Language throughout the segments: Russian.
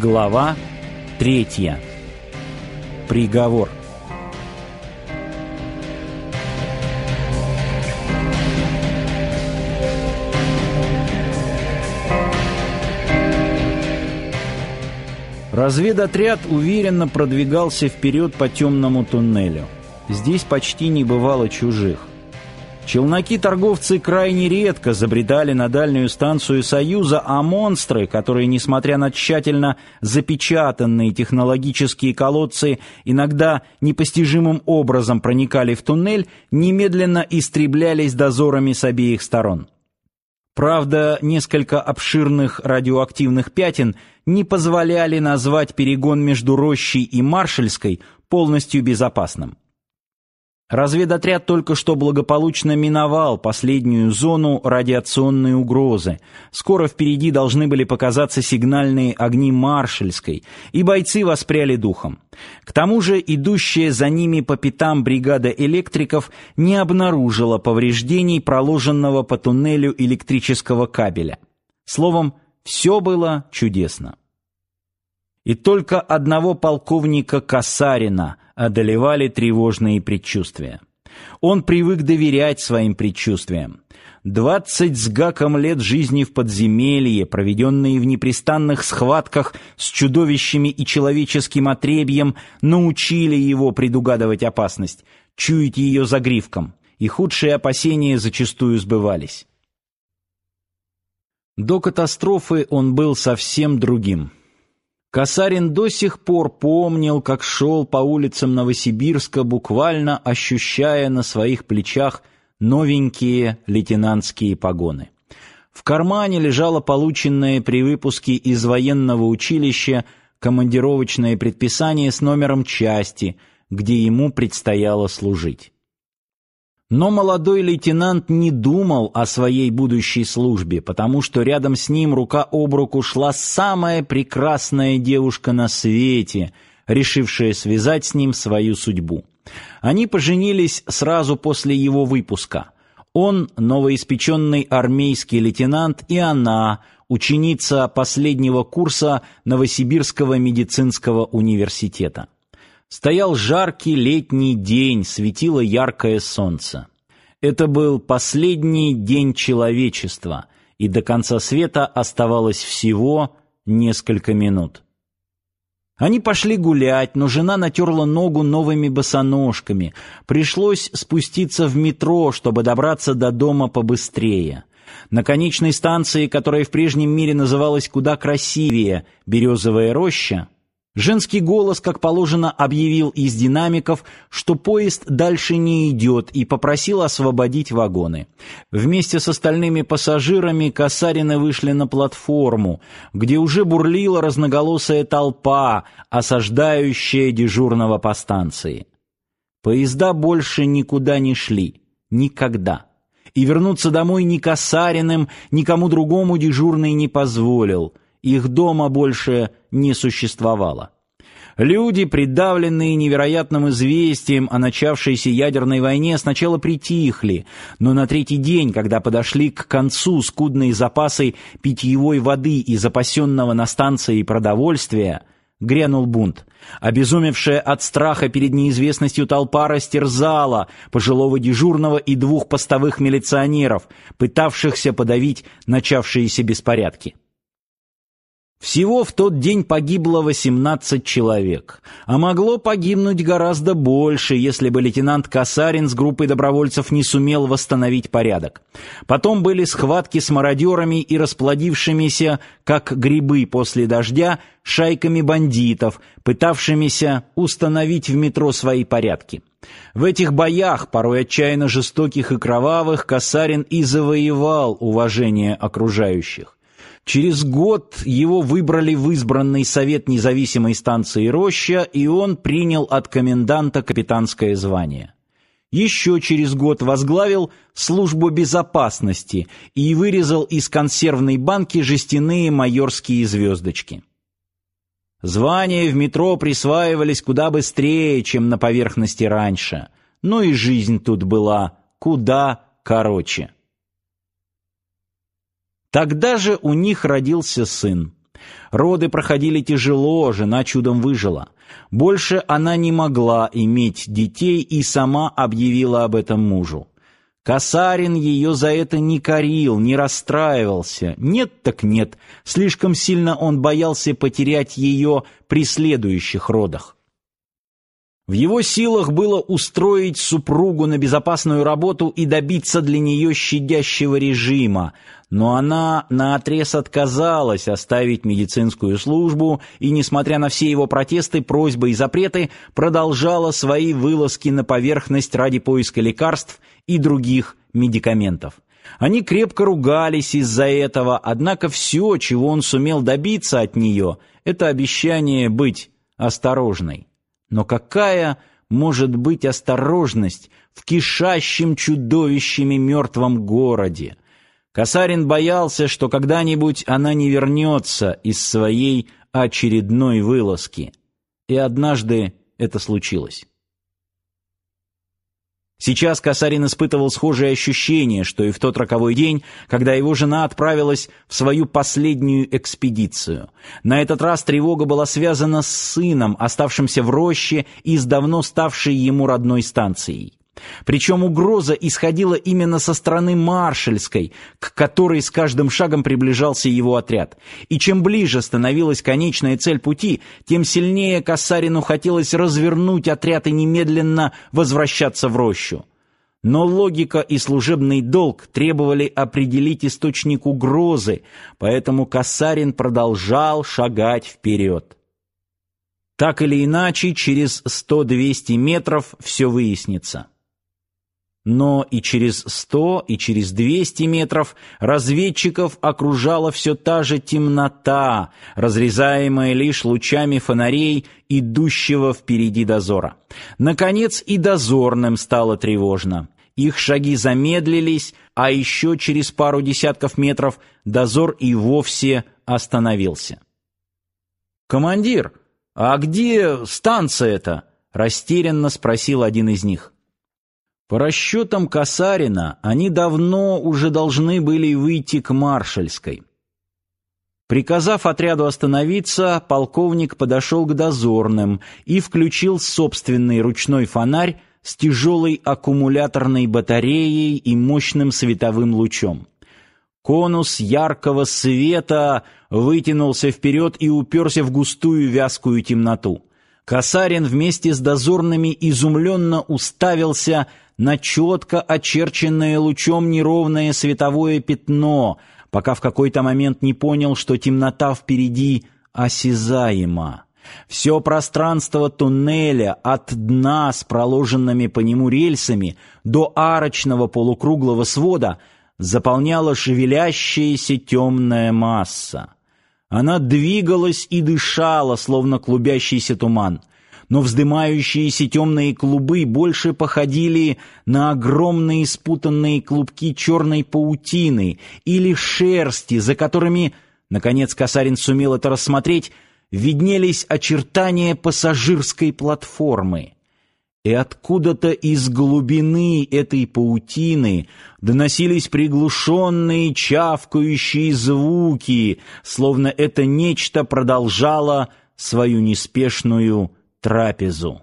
Глава третья. Приговор. Разведотряд уверенно продвигался вперед по темному туннелю. Здесь почти не бывало чужих. Челноки-торговцы крайне редко забредали на дальнюю станцию Союза, а монстры, которые, несмотря на тщательно запечатанные технологические колодцы, иногда непостижимым образом проникали в туннель, немедленно истреблялись дозорами с обеих сторон. Правда, несколько обширных радиоактивных пятен не позволяли назвать перегон между Рощей и Маршальской полностью безопасным. Разведотряд только что благополучно миновал последнюю зону радиационной угрозы. Скоро впереди должны были показаться сигнальные огни Маршальской, и бойцы воспряли духом. К тому же идущая за ними по пятам бригада электриков не обнаружила повреждений проложенного по туннелю электрического кабеля. Словом, все было чудесно. И только одного полковника Касарина одолевали тревожные предчувствия. Он привык доверять своим предчувствиям. Двадцать с гаком лет жизни в подземелье, проведенные в непрестанных схватках с чудовищами и человеческим отребьем, научили его предугадывать опасность, чуять ее загривком, и худшие опасения зачастую сбывались. До катастрофы он был совсем другим. Касарин до сих пор помнил, как шел по улицам Новосибирска, буквально ощущая на своих плечах новенькие лейтенантские погоны. В кармане лежало полученное при выпуске из военного училища командировочное предписание с номером части, где ему предстояло служить. Но молодой лейтенант не думал о своей будущей службе, потому что рядом с ним рука об руку шла самая прекрасная девушка на свете, решившая связать с ним свою судьбу. Они поженились сразу после его выпуска. Он новоиспеченный армейский лейтенант, и она ученица последнего курса Новосибирского медицинского университета. Стоял жаркий летний день, светило яркое солнце. Это был последний день человечества, и до конца света оставалось всего несколько минут. Они пошли гулять, но жена натерла ногу новыми босоножками. Пришлось спуститься в метро, чтобы добраться до дома побыстрее. На конечной станции, которая в прежнем мире называлась куда красивее «Березовая роща», Женский голос, как положено, объявил из динамиков, что поезд дальше не идет, и попросил освободить вагоны. Вместе с остальными пассажирами Касарины вышли на платформу, где уже бурлила разноголосая толпа, осаждающая дежурного по станции. Поезда больше никуда не шли. Никогда. И вернуться домой ни Касариным, никому другому дежурный не позволил — их дома больше не существовало. Люди, придавленные невероятным известием о начавшейся ядерной войне, сначала притихли, но на третий день, когда подошли к концу скудные запасы питьевой воды и запасенного на станции продовольствия, грянул бунт. Обезумевшая от страха перед неизвестностью толпа растерзала пожилого дежурного и двух постовых милиционеров, пытавшихся подавить начавшиеся беспорядки. Всего в тот день погибло 18 человек, а могло погибнуть гораздо больше, если бы лейтенант Касарин с группой добровольцев не сумел восстановить порядок. Потом были схватки с мародерами и расплодившимися, как грибы после дождя, шайками бандитов, пытавшимися установить в метро свои порядки. В этих боях, порой отчаянно жестоких и кровавых, Касарин и завоевал уважение окружающих. Через год его выбрали в избранный совет независимой станции Роща, и он принял от коменданта капитанское звание. Еще через год возглавил службу безопасности и вырезал из консервной банки жестяные майорские звездочки. Звания в метро присваивались куда быстрее, чем на поверхности раньше, но и жизнь тут была куда короче. Тогда же у них родился сын. Роды проходили тяжело, жена чудом выжила. Больше она не могла иметь детей и сама объявила об этом мужу. Касарин ее за это не корил, не расстраивался. Нет так нет, слишком сильно он боялся потерять ее при следующих родах. В его силах было устроить супругу на безопасную работу и добиться для нее щадящего режима, но она наотрез отказалась оставить медицинскую службу и, несмотря на все его протесты, просьбы и запреты, продолжала свои вылазки на поверхность ради поиска лекарств и других медикаментов. Они крепко ругались из-за этого, однако все, чего он сумел добиться от нее, это обещание быть осторожной. Но какая может быть осторожность в кишащем чудовищами мертвом городе? Касарин боялся, что когда-нибудь она не вернется из своей очередной вылазки. И однажды это случилось. Сейчас Касарин испытывал схожие ощущения, что и в тот роковой день, когда его жена отправилась в свою последнюю экспедицию. На этот раз тревога была связана с сыном, оставшимся в роще и с давно ставшей ему родной станцией. Причем угроза исходила именно со стороны Маршальской, к которой с каждым шагом приближался его отряд. И чем ближе становилась конечная цель пути, тем сильнее Касарину хотелось развернуть отряд и немедленно возвращаться в рощу. Но логика и служебный долг требовали определить источник угрозы, поэтому Касарин продолжал шагать вперед. Так или иначе, через 100-200 метров все выяснится. Но и через сто, и через двести метров разведчиков окружала все та же темнота, разрезаемая лишь лучами фонарей идущего впереди дозора. Наконец и дозорным стало тревожно. Их шаги замедлились, а еще через пару десятков метров дозор и вовсе остановился. «Командир, а где станция-то?» — растерянно спросил один из них. По расчетам Касарина, они давно уже должны были выйти к Маршальской. Приказав отряду остановиться, полковник подошел к дозорным и включил собственный ручной фонарь с тяжелой аккумуляторной батареей и мощным световым лучом. Конус яркого света вытянулся вперед и уперся в густую вязкую темноту. Касарин вместе с дозорными изумленно уставился на четко очерченное лучом неровное световое пятно, пока в какой-то момент не понял, что темнота впереди осязаема. Все пространство туннеля от дна с проложенными по нему рельсами до арочного полукруглого свода заполняла шевелящаяся темная масса. Она двигалась и дышала, словно клубящийся туман но вздымающиеся темные клубы больше походили на огромные спутанные клубки черной паутины или шерсти, за которыми, наконец Касарин сумел это рассмотреть, виднелись очертания пассажирской платформы. И откуда-то из глубины этой паутины доносились приглушенные чавкающие звуки, словно это нечто продолжало свою неспешную трапезу.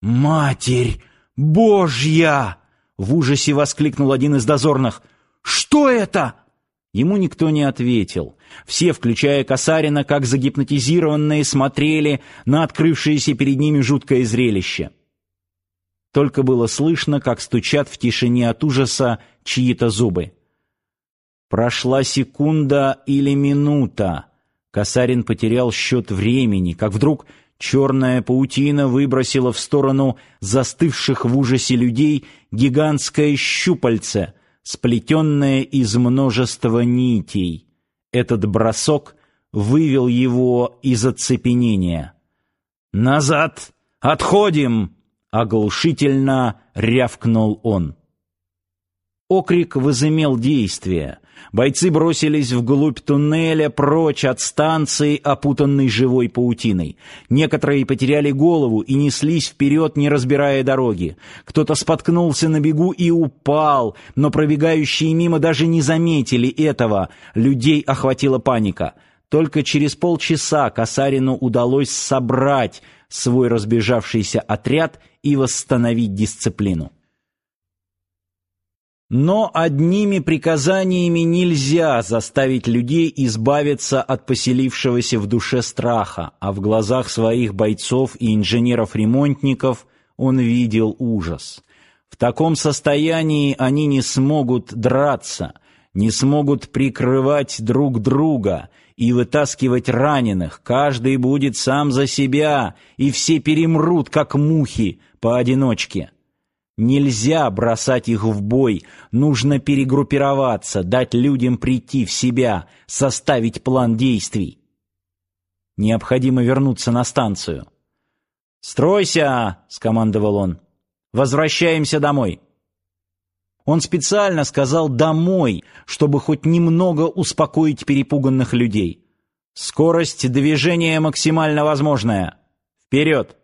«Матерь Божья!» — в ужасе воскликнул один из дозорных. «Что это?» Ему никто не ответил. Все, включая Касарина, как загипнотизированные, смотрели на открывшееся перед ними жуткое зрелище. Только было слышно, как стучат в тишине от ужаса чьи-то зубы. Прошла секунда или минута. Касарин потерял счет времени, как вдруг Черная паутина выбросила в сторону застывших в ужасе людей гигантское щупальце, сплетенное из множества нитей. Этот бросок вывел его из оцепенения. «Назад! Отходим!» — оглушительно рявкнул он. Окрик возымел действие. Бойцы бросились вглубь туннеля, прочь от станции, опутанной живой паутиной. Некоторые потеряли голову и неслись вперед, не разбирая дороги. Кто-то споткнулся на бегу и упал, но пробегающие мимо даже не заметили этого. Людей охватила паника. Только через полчаса Касарину удалось собрать свой разбежавшийся отряд и восстановить дисциплину. Но одними приказаниями нельзя заставить людей избавиться от поселившегося в душе страха, а в глазах своих бойцов и инженеров-ремонтников он видел ужас. В таком состоянии они не смогут драться, не смогут прикрывать друг друга и вытаскивать раненых. Каждый будет сам за себя, и все перемрут, как мухи, поодиночке. Нельзя бросать их в бой, нужно перегруппироваться, дать людям прийти в себя, составить план действий. Необходимо вернуться на станцию. «Стройся!» — скомандовал он. «Возвращаемся домой». Он специально сказал «домой», чтобы хоть немного успокоить перепуганных людей. «Скорость движения максимально возможная. Вперед!»